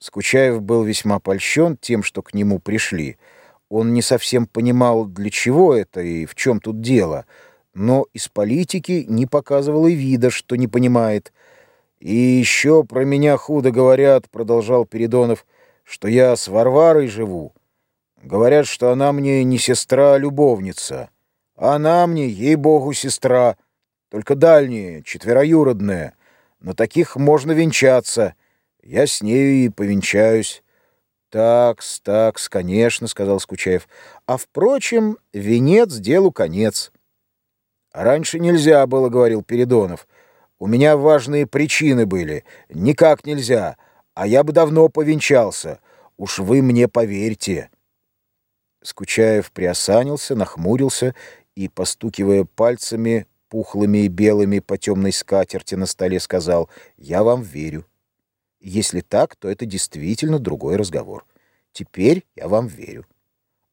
Скучаев был весьма польщен тем, что к нему пришли. Он не совсем понимал, для чего это и в чем тут дело, но из политики не показывал и вида, что не понимает. «И еще про меня худо говорят», — продолжал Передонов, — «что я с Варварой живу. Говорят, что она мне не сестра, а любовница. Она мне, ей-богу, сестра, только дальняя, четвероюродная. На таких можно венчаться». Я с нею и повенчаюсь. Такс, такс, конечно, сказал Скучаев. А впрочем, венец делу конец. Раньше нельзя было, говорил Передонов. У меня важные причины были. Никак нельзя. А я бы давно повенчался. Уж вы мне поверьте. Скучаев приосанился, нахмурился и, постукивая пальцами, пухлыми и белыми по темной скатерти на столе, сказал «Я вам верю». Если так, то это действительно другой разговор. Теперь я вам верю.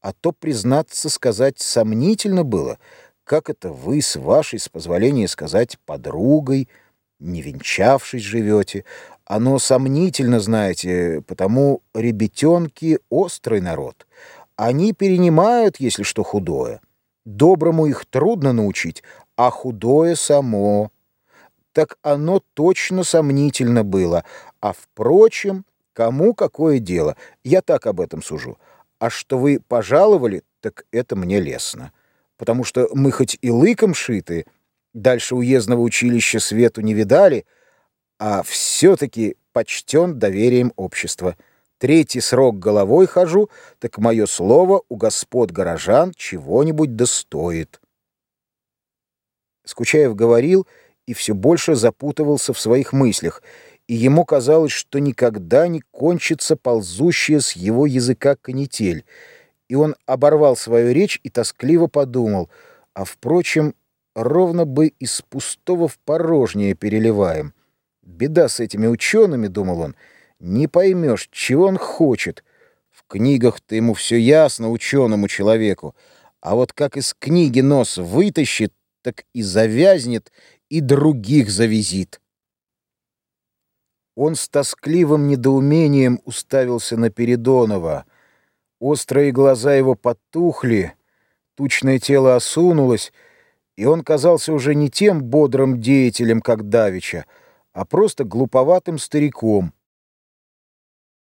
А то, признаться, сказать сомнительно было, как это вы с вашей, с позволения сказать, подругой, не венчавшись, живете. Оно сомнительно, знаете, потому ребятенки — острый народ. Они перенимают, если что худое. Доброму их трудно научить, а худое само. Так оно точно сомнительно было, а, впрочем, кому какое дело? Я так об этом сужу. А что вы пожаловали, так это мне лестно. Потому что мы хоть и лыком шиты, дальше уездного училища свету не видали, а все-таки почтен доверием общества. Третий срок головой хожу, так мое слово у господ горожан чего-нибудь достоит. Скучаев говорил и все больше запутывался в своих мыслях, и ему казалось, что никогда не кончится ползущая с его языка канитель, и он оборвал свою речь и тоскливо подумал, а, впрочем, ровно бы из пустого в порожнее переливаем. Беда с этими учеными, — думал он, — не поймешь, чего он хочет. В книгах-то ему все ясно, ученому человеку, а вот как из книги нос вытащит, так и завязнет, и других завизит. Он с тоскливым недоумением уставился на Передонова. Острые глаза его потухли, тучное тело осунулось, и он казался уже не тем бодрым деятелем, как Давича, а просто глуповатым стариком,